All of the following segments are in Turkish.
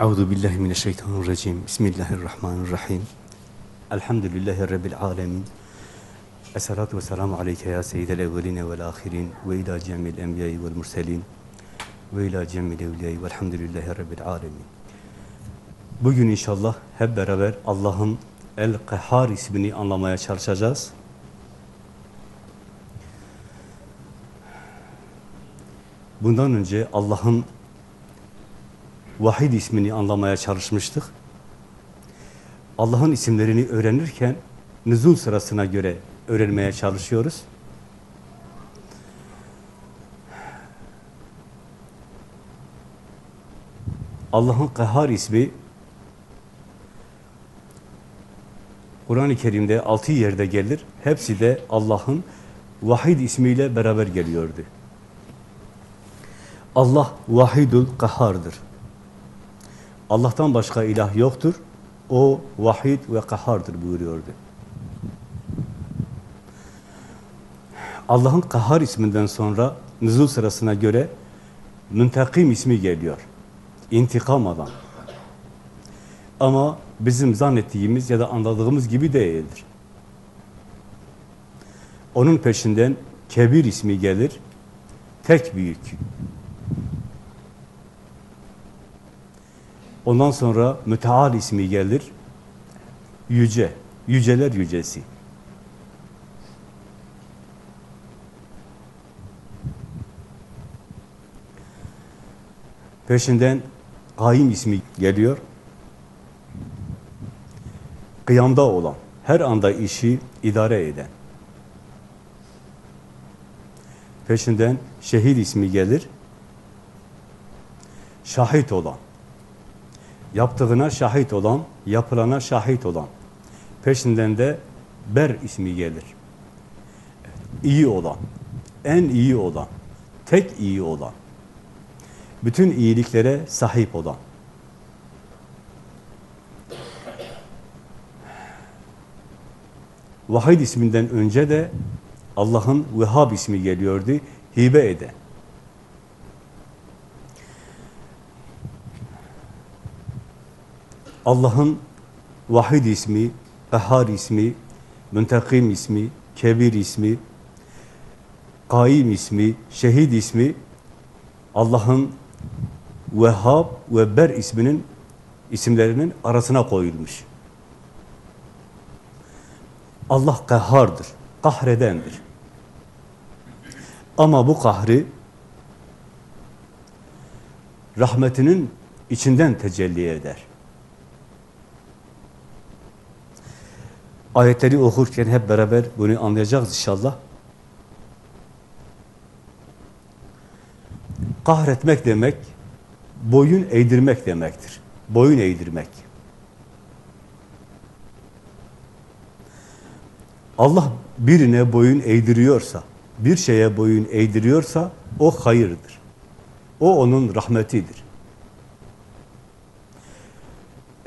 Euzu billahi mineşşeytanirracim. Bismillahirrahmanirrahim. Elhamdülillahi rabbil alamin. Esselatu vesselamu aleyke ya seyyidel evveline vel ahirin ve ila cemil enbiyayı vel murselin ve ila cemil evliyayı velhamdülillahi rabbil alamin. Bugün inşallah hep beraber Allah'ın El-Kahhar ismini anlamaya çalışacağız. Bundan önce Allah'ın Vahid ismini anlamaya çalışmıştık. Allah'ın isimlerini öğrenirken nüzul sırasına göre öğrenmeye çalışıyoruz. Allah'ın Kahhar ismi Kur'an-ı Kerim'de altı yerde gelir. Hepsi de Allah'ın Vahid ismiyle beraber geliyordu. Allah Vahidul Kahhar'dır. Allah'tan başka ilah yoktur. O vahid ve kahhardır buyuruyordu. Allah'ın kahhar isminden sonra nüzul sırasına göre müntakim ismi geliyor. İntikam alan. Ama bizim zannettiğimiz ya da anladığımız gibi değildir. Onun peşinden kebir ismi gelir. Tek büyük. Ondan sonra müteal ismi gelir. Yüce, yüceler yücesi. Peşinden kaim ismi geliyor. Kıyamda olan, her anda işi idare eden. Peşinden şehit ismi gelir. Şahit olan yaptığına şahit olan, yapılana şahit olan. Peşinden de Ber ismi gelir. İyi olan, en iyi olan, tek iyi olan, bütün iyiliklere sahip olan. Vahid isminden önce de Allah'ın Vehhab ismi geliyordu, hibe eden. Allah'ın Vahid ismi, Kahhar ismi, Müntakim ismi, Kebir ismi, Kaim ismi, Şehid ismi Allah'ın Vehhab ve Ber isminin isimlerinin arasına koyulmuş. Allah kahhardır, kahredendir. Ama bu kahri rahmetinin içinden tecelli eder. Ayetleri okurken hep beraber bunu anlayacağız inşallah. Kahretmek demek, boyun eğdirmek demektir. Boyun eğdirmek. Allah birine boyun eğdiriyorsa, bir şeye boyun eğdiriyorsa o hayırdır. O onun rahmetidir.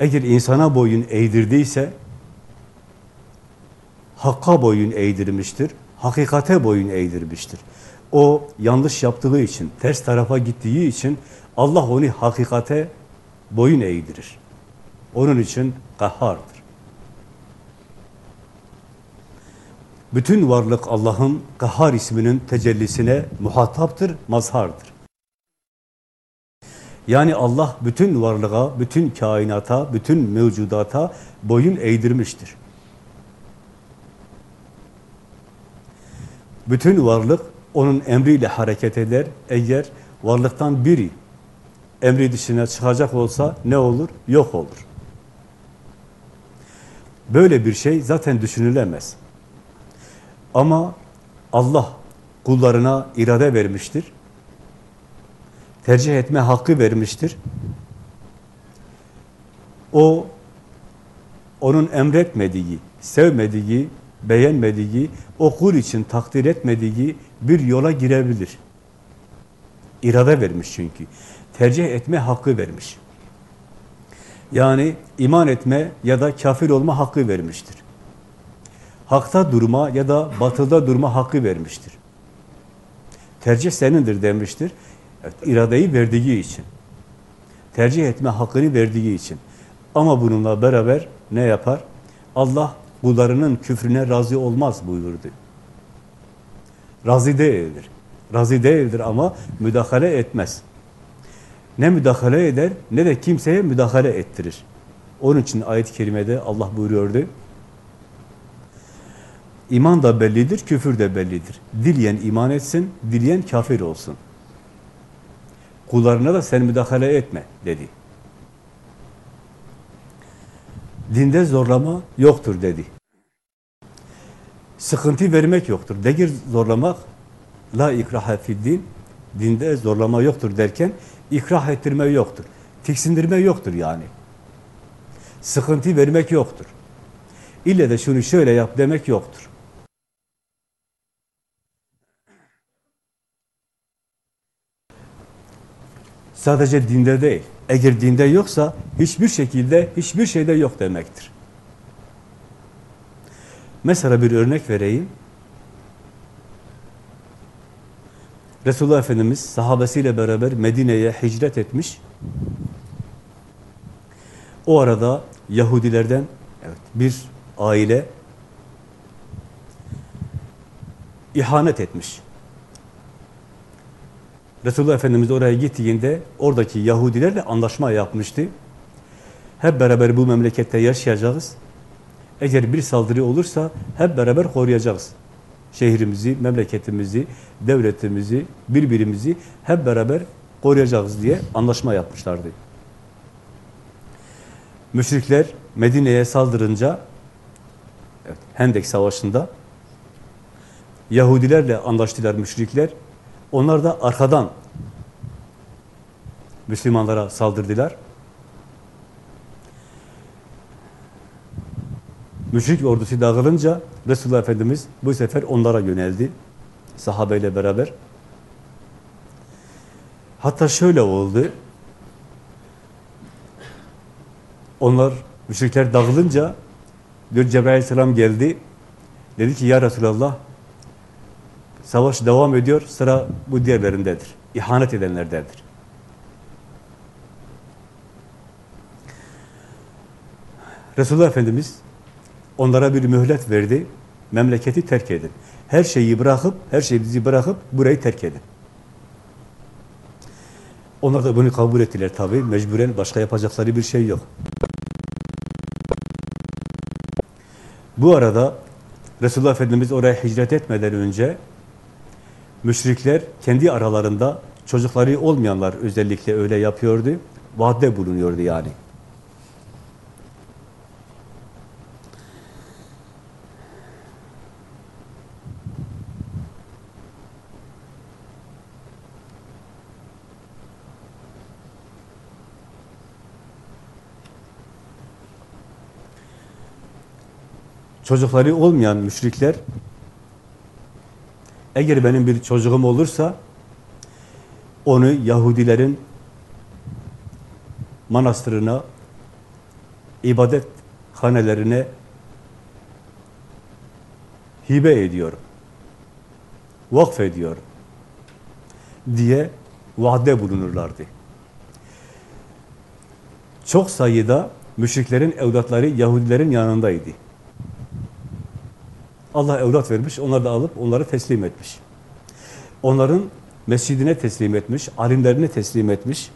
Eğer insana boyun eğdirdiyse Hakka boyun eğdirmiştir, hakikate boyun eğdirmiştir. O yanlış yaptığı için, ters tarafa gittiği için Allah onu hakikate boyun eğdirir. Onun için kahhardır. Bütün varlık Allah'ın kahhar isminin tecellisine muhataptır, mazhardır. Yani Allah bütün varlığa, bütün kainata, bütün mevcudata boyun eğdirmiştir. Bütün varlık onun emriyle hareket eder. Eğer varlıktan biri emri dışına çıkacak olsa ne olur? Yok olur. Böyle bir şey zaten düşünülemez. Ama Allah kullarına irade vermiştir. Tercih etme hakkı vermiştir. O onun emretmediği, sevmediği, beğenmediği, o kul için takdir etmediği bir yola girebilir. İrade vermiş çünkü. Tercih etme hakkı vermiş. Yani iman etme ya da kafir olma hakkı vermiştir. Hakta durma ya da batılda durma hakkı vermiştir. Tercih senindir demiştir. Evet, iradeyi verdiği için. tercih etme hakkını verdiği için. Ama bununla beraber ne yapar? Allah kullarının küfrüne razı olmaz buyurdu. Razı değildir. Razı değildir ama müdahale etmez. Ne müdahale eder ne de kimseye müdahale ettirir. Onun için ayet-i kerimede Allah buyuruyordu. İman da bellidir, küfür de bellidir. Dileyen iman etsin, dileyen kafir olsun. Kullarına da sen müdahale etme dedi. Dinde zorlama yoktur dedi. Sıkıntı vermek yoktur. Degir zorlamak la ikraha din dinde zorlama yoktur derken ikrah ettirme yoktur. Tiksindirme yoktur yani. Sıkıntı vermek yoktur. İlle de şunu şöyle yap demek yoktur. Sadece dinde değil. Eğer dinde yoksa hiçbir şekilde, hiçbir şeyde yok demektir. Mesela bir örnek vereyim. Resulullah Efendimiz sahabesiyle beraber Medine'ye hicret etmiş. O arada Yahudilerden evet, bir aile ihanet etmiş. Resulullah Efendimiz oraya gittiğinde oradaki Yahudilerle anlaşma yapmıştı. Hep beraber bu memlekette yaşayacağız. Eğer bir saldırı olursa hep beraber koruyacağız. Şehrimizi, memleketimizi, devletimizi, birbirimizi hep beraber koruyacağız diye anlaşma yapmışlardı. Müşrikler Medine'ye saldırınca evet, Hendek Savaşı'nda Yahudilerle anlaştılar müşrikler. Onlar da arkadan Müslümanlara saldırdılar. Müşrik ordusu dağılınca Resulullah Efendimiz bu sefer onlara yöneldi. Sahabeyle beraber. Hatta şöyle oldu. Onlar, müşrikler dağılınca diyor Cebrail Aleyhisselam geldi. Dedi ki ya Resulallah savaş devam ediyor. Sıra bu diğerlerindedir. İhanet edenlerdendir. Resulullah Efendimiz onlara bir mühlet verdi. Memleketi terk edin. Her şeyi bırakıp, her şeyi bırakıp burayı terk edin. Onlar da bunu kabul ettiler tabii. Mecburen başka yapacakları bir şey yok. Bu arada Resulullah Efendimiz oraya hicret etmeden önce müşrikler kendi aralarında çocukları olmayanlar özellikle öyle yapıyordu. Vaatte bulunuyordu yani. çocukları olmayan müşrikler eğer benim bir çocuğum olursa onu Yahudilerin manastırına ibadet hanelerine hibe ediyorum. Vakf ediyorum. diye vaade bulunurlardı. Çok sayıda müşriklerin evlatları Yahudilerin yanındaydı. Allah evlat vermiş, onlar da alıp onları teslim etmiş. Onların mescidine teslim etmiş, alimlerine teslim etmiş.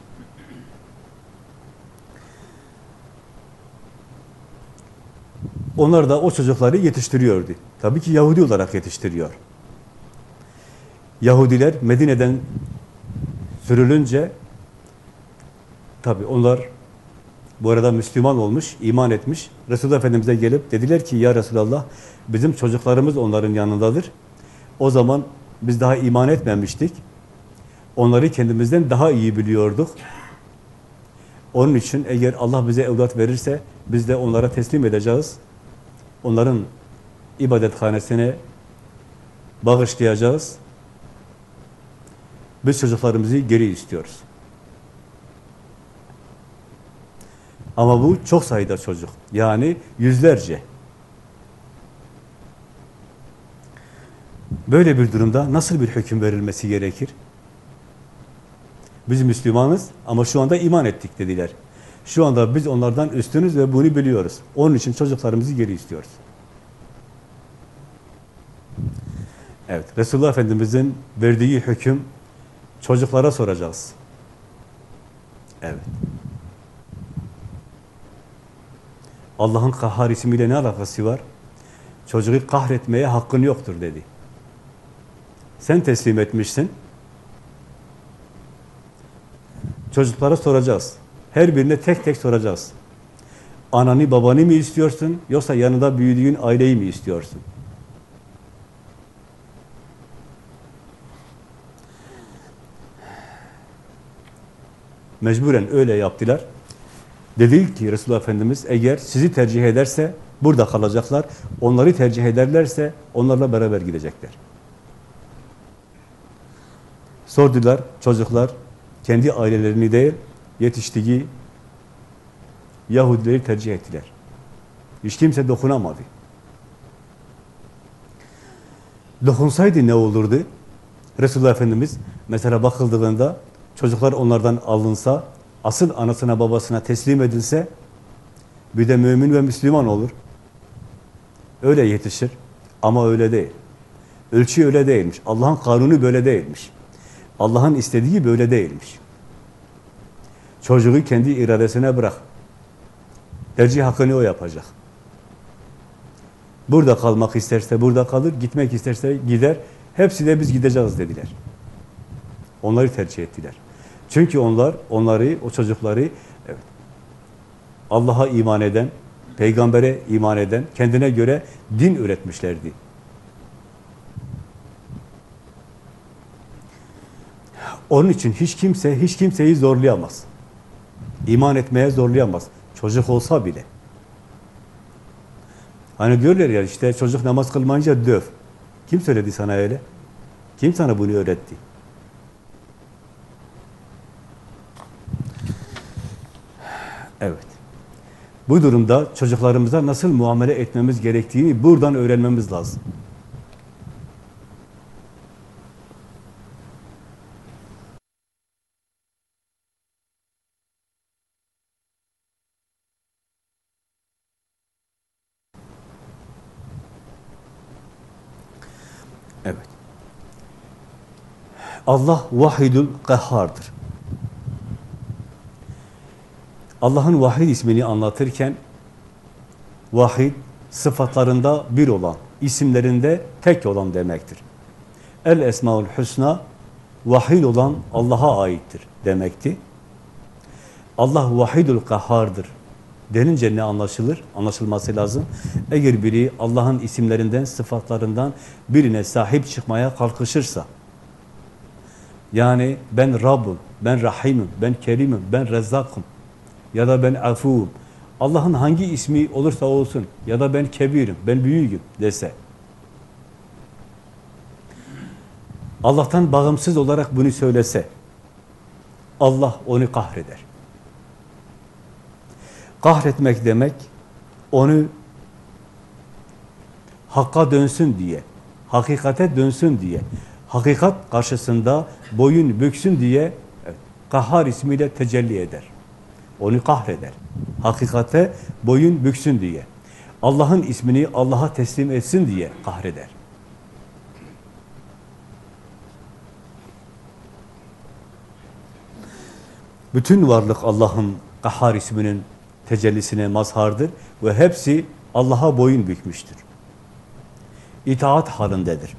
Onlar da o çocukları yetiştiriyordu. Tabii ki Yahudi olarak yetiştiriyor. Yahudiler Medine'den sürülünce tabii onlar bu arada Müslüman olmuş, iman etmiş. Resulullah Efendimiz'e gelip dediler ki ya Resulallah bizim çocuklarımız onların yanındadır. O zaman biz daha iman etmemiştik. Onları kendimizden daha iyi biliyorduk. Onun için eğer Allah bize evlat verirse biz de onlara teslim edeceğiz. Onların ibadethanesine bağışlayacağız. Biz çocuklarımızı geri istiyoruz. Ama bu çok sayıda çocuk. Yani yüzlerce. Böyle bir durumda nasıl bir hüküm verilmesi gerekir? Biz Müslümanız ama şu anda iman ettik dediler. Şu anda biz onlardan üstünüz ve bunu biliyoruz. Onun için çocuklarımızı geri istiyoruz. Evet, Resulullah Efendimiz'in verdiği hüküm çocuklara soracağız. Evet. Allah'ın kahhar ismiyle ne alakası var? Çocuğu kahretmeye hakkın yoktur dedi. Sen teslim etmişsin. Çocuklara soracağız. Her birine tek tek soracağız. Ananı babanı mı istiyorsun yoksa yanında büyüdüğün aileyi mi istiyorsun? Mecburen öyle yaptılar. Dedi ki Resulullah Efendimiz eğer sizi tercih ederse burada kalacaklar. Onları tercih ederlerse onlarla beraber gidecekler. Sordular çocuklar kendi ailelerini değil yetiştiği Yahudileri tercih ettiler. Hiç kimse dokunamadı. Dokunsaydı ne olurdu? Resulullah Efendimiz mesela bakıldığında çocuklar onlardan alınsa, asıl anasına babasına teslim edilse bir de mümin ve Müslüman olur. Öyle yetişir ama öyle değil. Ölçü öyle değilmiş. Allah'ın kanunu böyle değilmiş. Allah'ın istediği böyle değilmiş. Çocuğu kendi iradesine bırak. Tercih hakkını o yapacak. Burada kalmak isterse burada kalır, gitmek isterse gider. Hepsi de biz gideceğiz dediler. Onları tercih ettiler. Çünkü onlar, onları, o çocukları evet, Allah'a iman eden, peygambere iman eden, kendine göre din üretmişlerdi. Onun için hiç kimse, hiç kimseyi zorlayamaz. İman etmeye zorlayamaz. Çocuk olsa bile. Hani diyorlar ya işte çocuk namaz kılmayınca döv. Kim söyledi sana öyle? Kim sana bunu öğretti? Evet. Bu durumda çocuklarımıza nasıl muamele etmemiz gerektiğini buradan öğrenmemiz lazım. Evet. Allah vahidül kahhardır. Allah'ın vahid ismini anlatırken vahid sıfatlarında bir olan, isimlerinde tek olan demektir. El Esmaül Hüsna vahid olan Allah'a aittir demekti. Allah vahidül kahhardır denince ne anlaşılır? Anlaşılması lazım. Eğer biri Allah'ın isimlerinden, sıfatlarından birine sahip çıkmaya kalkışırsa, yani ben Rabbim, ben Rahimim, ben Kerimim, ben Rezzakım ya da ben Afuvum, Allah'ın hangi ismi olursa olsun ya da ben Kebirim, ben Büyüğüm dese, Allah'tan bağımsız olarak bunu söylese, Allah onu kahreder. Kahretmek demek, onu hakka dönsün diye, hakikate dönsün diye, hakikat karşısında boyun büksün diye evet, kahhar ismiyle tecelli eder. Onu kahreder. Hakikate boyun büksün diye. Allah'ın ismini Allah'a teslim etsin diye kahreder. Bütün varlık Allah'ın kahhar isminin tecellisine mazhardır ve hepsi Allah'a boyun bükmüştür. İtaat halindedir.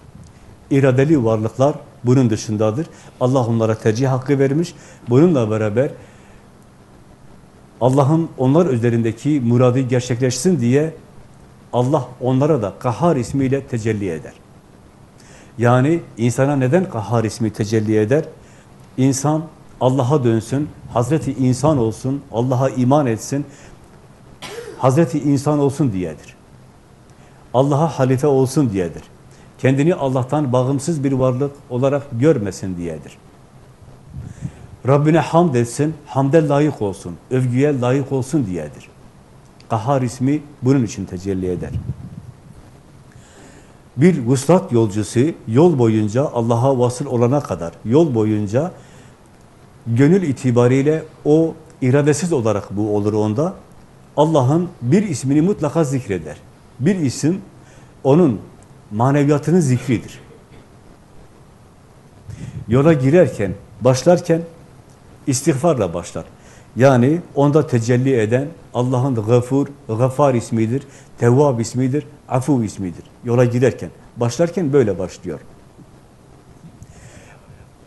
İradeli varlıklar bunun dışındadır. Allah onlara tercih hakkı vermiş. Bununla beraber Allah'ın onlar üzerindeki muradı gerçekleşsin diye Allah onlara da Kahhar ismiyle tecelli eder. Yani insana neden Kahhar ismi tecelli eder? İnsan Allah'a dönsün, Hazreti insan olsun, Allah'a iman etsin, Hazreti insan olsun diyedir. Allah'a halife olsun diyedir. Kendini Allah'tan bağımsız bir varlık olarak görmesin diyedir. Rabbine hamd etsin, hamde layık olsun, övgüye layık olsun diyedir. Kahhar ismi bunun için tecelli eder. Bir vuslat yolcusu yol boyunca Allah'a vasıl olana kadar yol boyunca gönül itibariyle o iradesiz olarak bu olur onda. Allah'ın bir ismini mutlaka zikreder. Bir isim onun maneviyatının zikridir. Yola girerken, başlarken istiğfarla başlar. Yani onda tecelli eden Allah'ın gafur, gafar ismidir, tevvab ismidir, afu ismidir. Yola girerken, başlarken böyle başlıyor.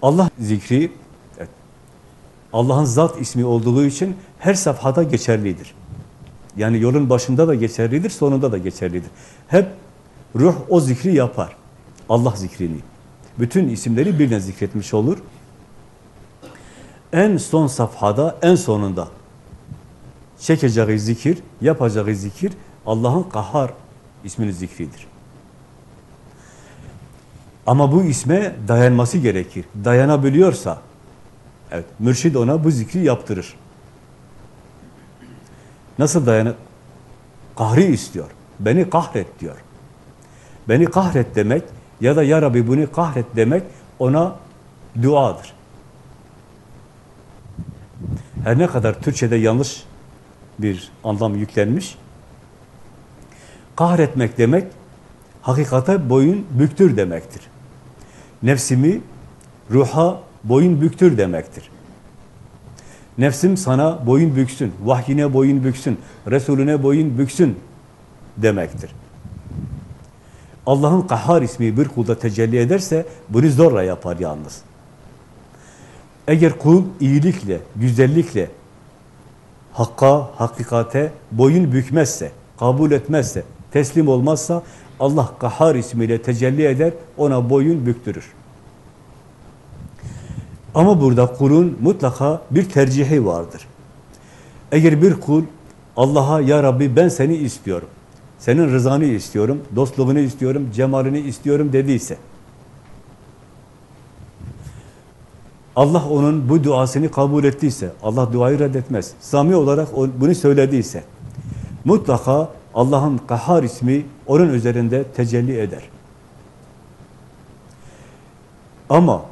Allah zikri, Allah'ın zat ismi olduğu için her safhada geçerlidir. Yani yolun başında da geçerlidir, sonunda da geçerlidir. Hep ruh o zikri yapar. Allah zikrini. Bütün isimleri birden zikretmiş olur. En son safhada, en sonunda çekeceği zikir, yapacağı zikir Allah'ın kahar isminin zikridir. Ama bu isme dayanması gerekir. Dayanabiliyorsa, evet, mürşid ona bu zikri yaptırır. Nasıl dayanır? Kahri istiyor. Beni kahret diyor. Beni kahret demek ya da ya Rabbi bunu kahret demek ona duadır. Her ne kadar Türkçe'de yanlış bir anlam yüklenmiş. Kahretmek demek hakikate boyun büktür demektir. Nefsimi ruha boyun büktür demektir. Nefsim sana boyun büksün, vahyine boyun büksün, Resulüne boyun büksün demektir. Allah'ın kahhar ismi bir kulda tecelli ederse bunu zorla yapar yalnız. Eğer kul iyilikle, güzellikle, hakka, hakikate boyun bükmezse, kabul etmezse, teslim olmazsa Allah kahhar ismiyle tecelli eder, ona boyun büktürür. Ama burada kulun mutlaka bir tercihi vardır. Eğer bir kul Allah'a ya Rabbi ben seni istiyorum, senin rızanı istiyorum, dostluğunu istiyorum, cemalini istiyorum dediyse, Allah onun bu duasını kabul ettiyse, Allah duayı reddetmez. Sami olarak bunu söylediyse, mutlaka Allah'ın kahhar ismi onun üzerinde tecelli eder. Ama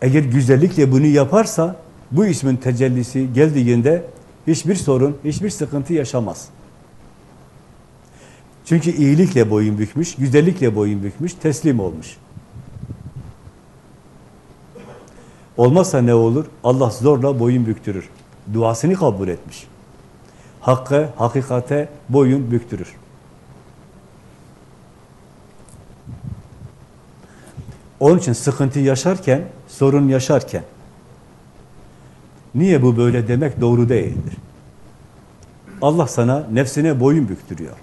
eğer güzellikle bunu yaparsa, bu ismin tecellisi geldiğinde hiçbir sorun, hiçbir sıkıntı yaşamaz. Çünkü iyilikle boyun bükmüş, güzellikle boyun bükmüş, teslim olmuş. Olmazsa ne olur? Allah zorla boyun büktürür. Duasını kabul etmiş. Hakka, hakikate boyun büktürür. Onun için sıkıntı yaşarken, sorun yaşarken, niye bu böyle demek doğru değildir. Allah sana nefsine boyun büktürüyor.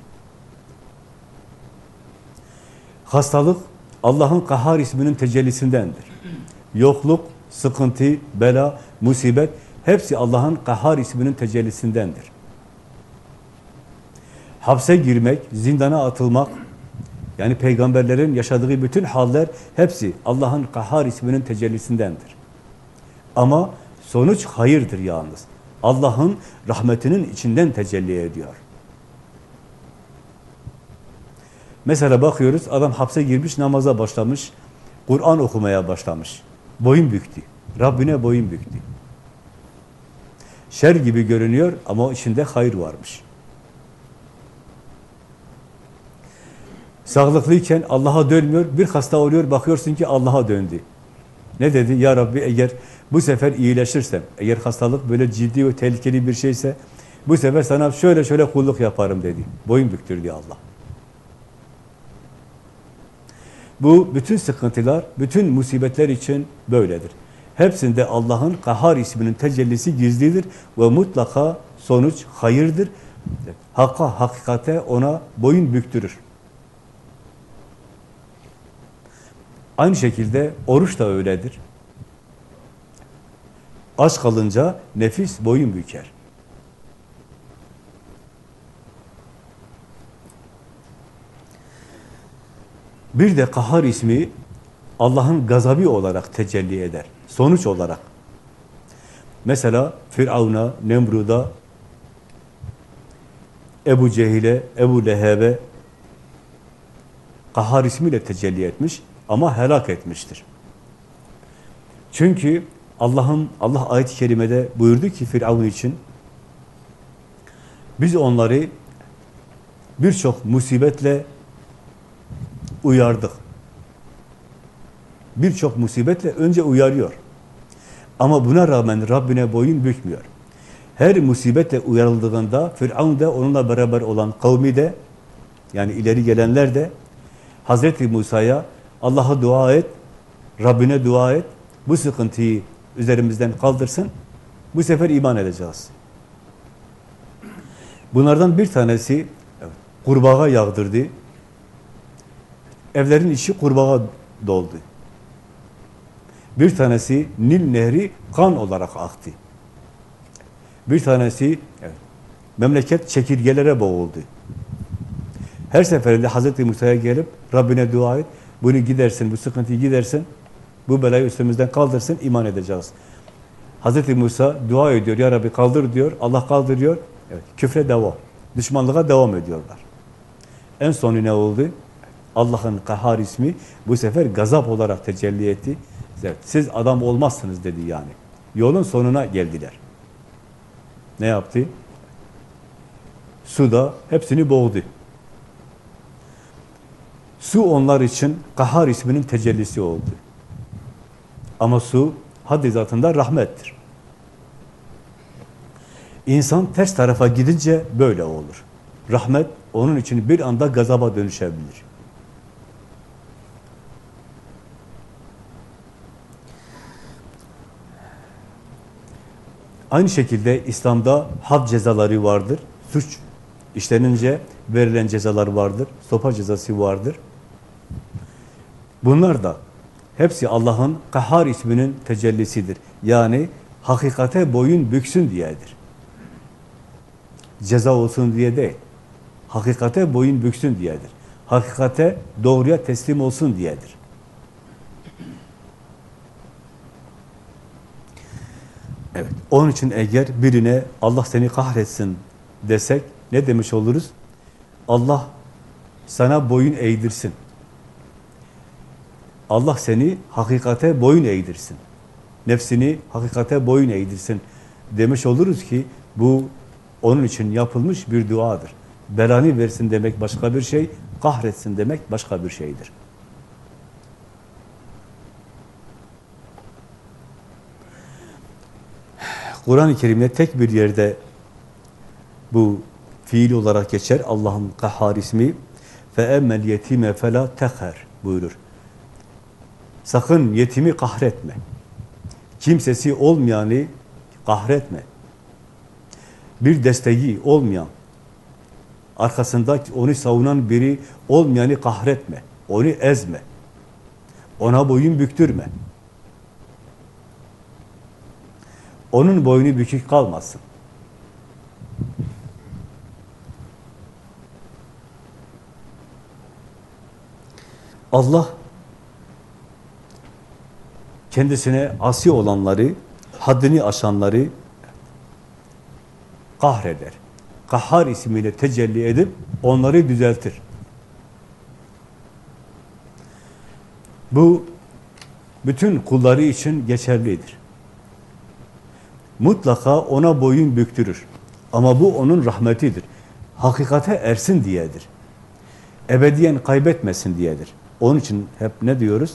Hastalık Allah'ın kahhar isminin tecellisindendir. Yokluk, sıkıntı, bela, musibet hepsi Allah'ın kahhar isminin tecellisindendir. Hapse girmek, zindana atılmak, yani peygamberlerin yaşadığı bütün haller hepsi Allah'ın kahhar isminin tecellisindendir. Ama sonuç hayırdır yalnız. Allah'ın rahmetinin içinden tecelli ediyor. Mesela bakıyoruz adam hapse girmiş namaza başlamış, Kur'an okumaya başlamış. Boyun büktü. Rabbine boyun büktü. Şer gibi görünüyor ama içinde hayır varmış. Sağlıklıyken Allah'a dönmüyor, bir hasta oluyor, bakıyorsun ki Allah'a döndü. Ne dedi? Ya Rabbi eğer bu sefer iyileşirsem, eğer hastalık böyle ciddi ve tehlikeli bir şeyse, bu sefer sana şöyle şöyle kulluk yaparım dedi. Boyun büktürdü Allah. Bu bütün sıkıntılar, bütün musibetler için böyledir. Hepsinde Allah'ın kahar isminin tecellisi gizlidir ve mutlaka sonuç hayırdır. Hakka, hakikate ona boyun büktürür. Aynı şekilde oruç da öyledir. Aç kalınca nefis boyun büker. Bir de kahar ismi Allah'ın gazabı olarak tecelli eder. Sonuç olarak. Mesela Firavun'a, Nemrud'a, Ebu Cehil'e, Ebu Leheb'e kahar ismiyle tecelli etmiş ama helak etmiştir. Çünkü Allah'ın Allah ayet-i kerimede buyurdu ki Firavun için biz onları birçok musibetle uyardık. Birçok musibetle önce uyarıyor. Ama buna rağmen Rabbine boyun bükmüyor. Her musibetle uyarıldığında Firavun da onunla beraber olan kavmi de yani ileri gelenler de Hazreti Musa'ya Allah'a dua et, Rabbine dua et, bu sıkıntıyı üzerimizden kaldırsın, bu sefer iman edeceğiz. Bunlardan bir tanesi kurbağa yağdırdı. Evlerin içi kurbağa doldu. Bir tanesi Nil Nehri kan olarak aktı. Bir tanesi memleket çekirgelere boğuldu. Her seferinde Hazreti Musa'ya gelip Rabbine dua et, bunu gidersin, bu sıkıntıyı gidersin, bu belayı üstümüzden kaldırsın, iman edeceğiz. Hazreti Musa dua ediyor, Ya Rabbi kaldır diyor, Allah kaldırıyor. Evet, küfre devam, düşmanlığa devam ediyorlar. En sonu ne oldu? Allah'ın kahar ismi bu sefer gazap olarak tecelli etti. Siz adam olmazsınız dedi yani. Yolun sonuna geldiler. Ne yaptı? Suda hepsini boğdu. Su onlar için kahar isminin tecellisi oldu. Ama su haddi zatında rahmettir. İnsan ters tarafa gidince böyle olur. Rahmet onun için bir anda gazaba dönüşebilir. Aynı şekilde İslam'da had cezaları vardır. Suç işlenince verilen cezalar vardır. Sopa cezası vardır. Bunlar da hepsi Allah'ın Kahhar isminin tecellisidir. Yani hakikate boyun büksün diyedir. Ceza olsun diye değil. Hakikate boyun büksün diyedir. Hakikate doğruya teslim olsun diyedir. Evet. Onun için eğer birine Allah seni kahretsin desek ne demiş oluruz? Allah sana boyun eğdirsin. Allah seni hakikate boyun eğdirsin. Nefsini hakikate boyun eğdirsin demiş oluruz ki bu onun için yapılmış bir duadır. Belanı versin demek başka bir şey, kahretsin demek başka bir şeydir. Kur'an-ı Kerim'de tek bir yerde bu fiil olarak geçer. Allah'ın kahhar ismi فَاَمَّ الْيَتِيمَ فَلَا تَخَرْ buyurur. Sakın yetimi kahretme. Kimsesi olmayanı kahretme. Bir desteği olmayan, arkasında onu savunan biri olmayanı kahretme. Onu ezme. Ona boyun büktürme. Onun boynu bükük kalmasın. Allah kendisine asi olanları, haddini aşanları kahreder. Kahhar ismiyle tecelli edip onları düzeltir. Bu bütün kulları için geçerlidir. Mutlaka ona boyun büktürür. Ama bu onun rahmetidir. Hakikate ersin diyedir. Ebediyen kaybetmesin diyedir. Onun için hep ne diyoruz?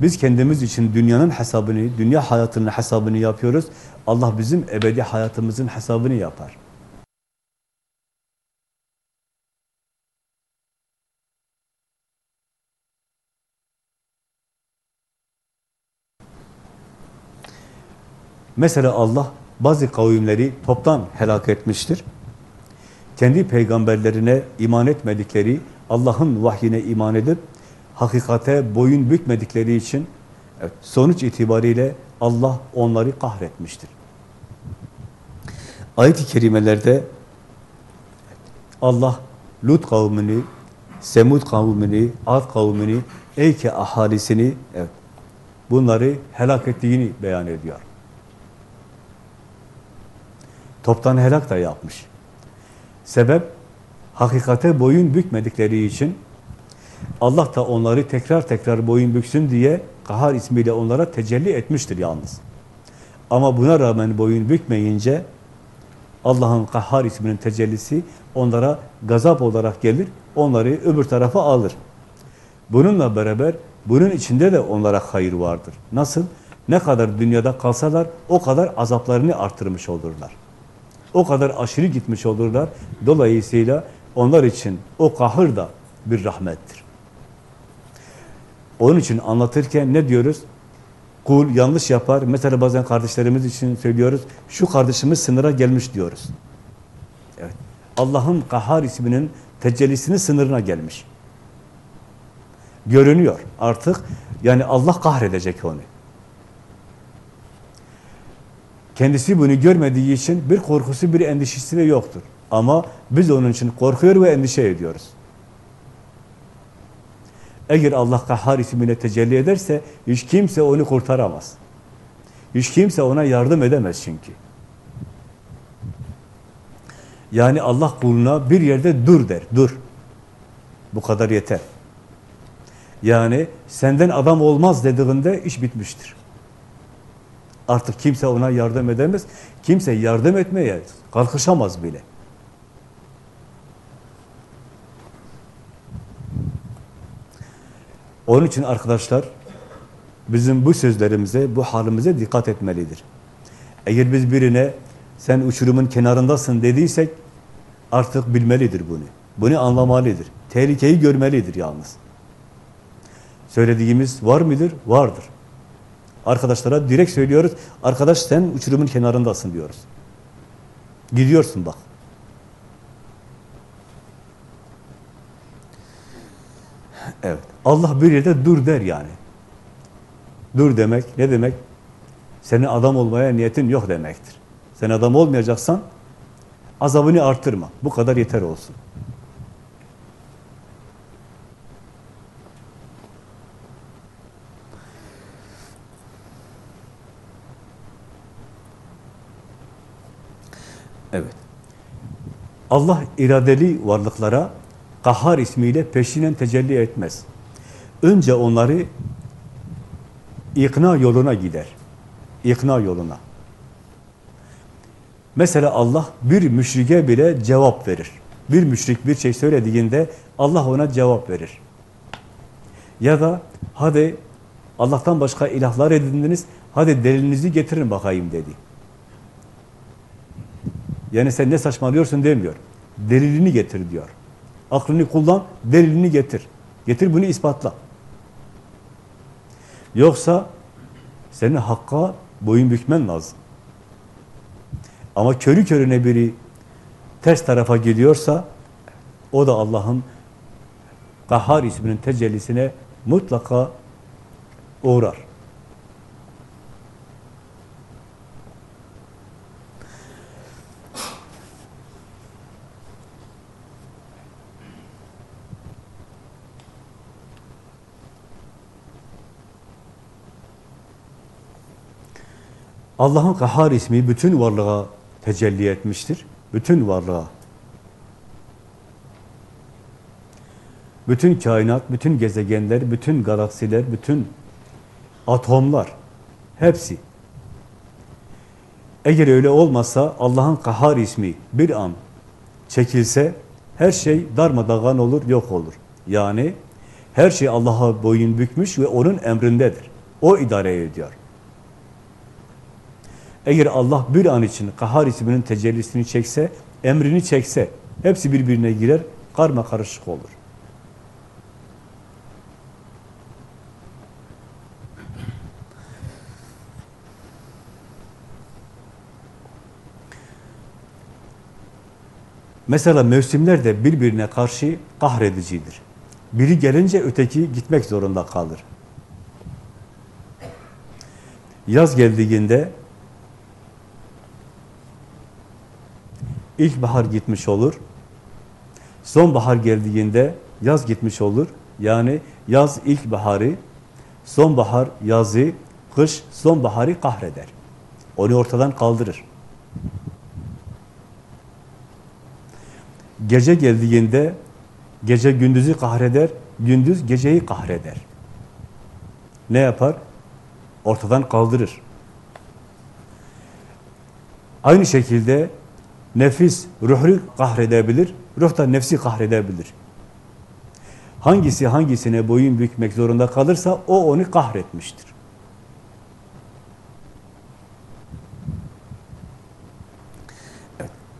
Biz kendimiz için dünyanın hesabını, dünya hayatının hesabını yapıyoruz. Allah bizim ebedi hayatımızın hesabını yapar. Mesela Allah bazı kavimleri toptan helak etmiştir. Kendi peygamberlerine iman etmedikleri, Allah'ın vahyine iman edip hakikate boyun bükmedikleri için sonuç itibariyle Allah onları kahretmiştir. Ayet-i kerimelerde Allah Lut kavmini, Semud kavmini, Ad kavmini, Eyke ahalisini evet, bunları helak ettiğini beyan ediyor. Toptan helak da yapmış. Sebep hakikate boyun bükmedikleri için Allah da onları tekrar tekrar boyun büksün diye kahar ismiyle onlara tecelli etmiştir yalnız. Ama buna rağmen boyun bükmeyince Allah'ın kahhar isminin tecellisi onlara gazap olarak gelir, onları öbür tarafa alır. Bununla beraber bunun içinde de onlara hayır vardır. Nasıl? Ne kadar dünyada kalsalar o kadar azaplarını artırmış olurlar. O kadar aşırı gitmiş olurlar. Dolayısıyla onlar için o kahır da bir rahmettir. Onun için anlatırken ne diyoruz? Kul yanlış yapar. Mesela bazen kardeşlerimiz için söylüyoruz. Şu kardeşimiz sınıra gelmiş diyoruz. Evet. Allah'ın Kahhar isminin tecellisinin sınırına gelmiş. Görünüyor artık. Yani Allah kahredecek onu. Kendisi bunu görmediği için bir korkusu, bir endişesi de yoktur. Ama biz onun için korkuyor ve endişe ediyoruz. Eğer Allah Kahhar ismine tecelli ederse hiç kimse onu kurtaramaz. Hiç kimse ona yardım edemez çünkü. Yani Allah kuluna bir yerde dur der, dur. Bu kadar yeter. Yani senden adam olmaz dediğinde iş bitmiştir. Artık kimse ona yardım edemez. Kimse yardım etmeye kalkışamaz bile. Onun için arkadaşlar bizim bu sözlerimize, bu halimize dikkat etmelidir. Eğer biz birine sen uçurumun kenarındasın dediysek artık bilmelidir bunu. Bunu anlamalıdır. Tehlikeyi görmelidir yalnız. Söylediğimiz var mıdır? Vardır. Arkadaşlara direkt söylüyoruz. Arkadaş sen uçurumun kenarındasın diyoruz. Gidiyorsun bak. Evet. Allah bir yerde dur der yani. Dur demek ne demek? Senin adam olmaya niyetin yok demektir. Sen adam olmayacaksan azabını artırma. Bu kadar yeter olsun. Evet. Allah iradeli varlıklara Kahhar ismiyle peşinen tecelli etmez. Önce onları ikna yoluna gider. İkna yoluna. Mesela Allah bir müşrike bile cevap verir. Bir müşrik bir şey söylediğinde Allah ona cevap verir. Ya da hadi Allah'tan başka ilahlar edindiniz, hadi delilinizi getirin bakayım dedi. Yani sen ne saçmalıyorsun demiyor. Delilini getir diyor. Aklını kullan, delilini getir. Getir bunu ispatla. Yoksa senin hakka boyun bükmen lazım. Ama körü körüne biri ters tarafa gidiyorsa o da Allah'ın Kahhar isminin tecellisine mutlaka uğrar. Allah'ın Kahhar ismi bütün varlığa tecelli etmiştir. Bütün varlığa. Bütün kainat, bütün gezegenler, bütün galaksiler, bütün atomlar, hepsi. Eğer öyle olmasa Allah'ın Kahhar ismi bir an çekilse her şey darmadağın olur, yok olur. Yani her şey Allah'a boyun bükmüş ve onun emrindedir. O idare ediyor. Eğer Allah bir an için kahar isminin tecellisini çekse, emrini çekse, hepsi birbirine girer, karma karışık olur. Mesela mevsimler de birbirine karşı kahredicidir. Biri gelince öteki gitmek zorunda kalır. Yaz geldiğinde İlkbahar gitmiş olur. Sonbahar geldiğinde yaz gitmiş olur. Yani yaz ilkbaharı, sonbahar yazı, kış sonbaharı kahreder. Onu ortadan kaldırır. Gece geldiğinde gece gündüzü kahreder, gündüz geceyi kahreder. ne yapar? Ortadan kaldırır. Aynı şekilde nefis ruhu kahredebilir, ruh da nefsi kahredebilir. Hangisi hangisine boyun bükmek zorunda kalırsa o onu kahretmiştir.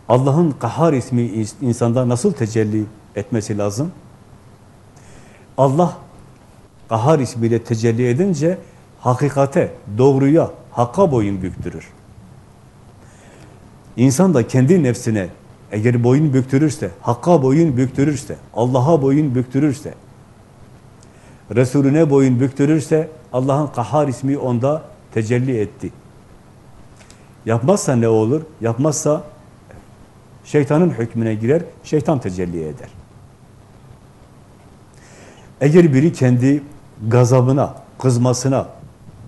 Allah'ın kahar ismi ins- insanda nasıl tecelli etmesi lazım? Allah kahar ismiyle tecelli edince hakikate, doğruya, hakka boyun büktürür. İnsan da kendi nefsine eğer boyun büktürürse, hakka boyun büktürürse, Allah'a boyun büktürürse, Resulüne boyun büktürürse Allah'ın kahar ismi onda tecelli etti. Yapmazsa ne olur? Yapmazsa şeytanın hükmüne girer, şeytan tecelli eder. Eğer biri kendi gazabına, kızmasına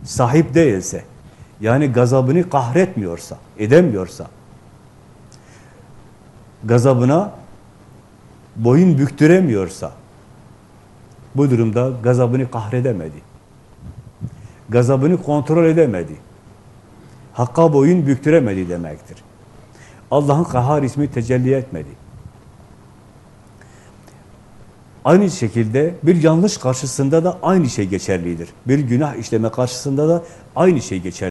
sahip değilse, yani gazabını kahretmiyorsa, edemiyorsa, gazabına boyun büktüremiyorsa, bu durumda gazabını kahredemedi. Gazabını kontrol edemedi. Hakka boyun büktüremedi demektir. Allah'ın kahar ismi tecelli etmedi. Aynı şekilde bir yanlış karşısında da aynı şey geçerlidir. Bir günah işleme karşısında da aynı şey geçerlidir.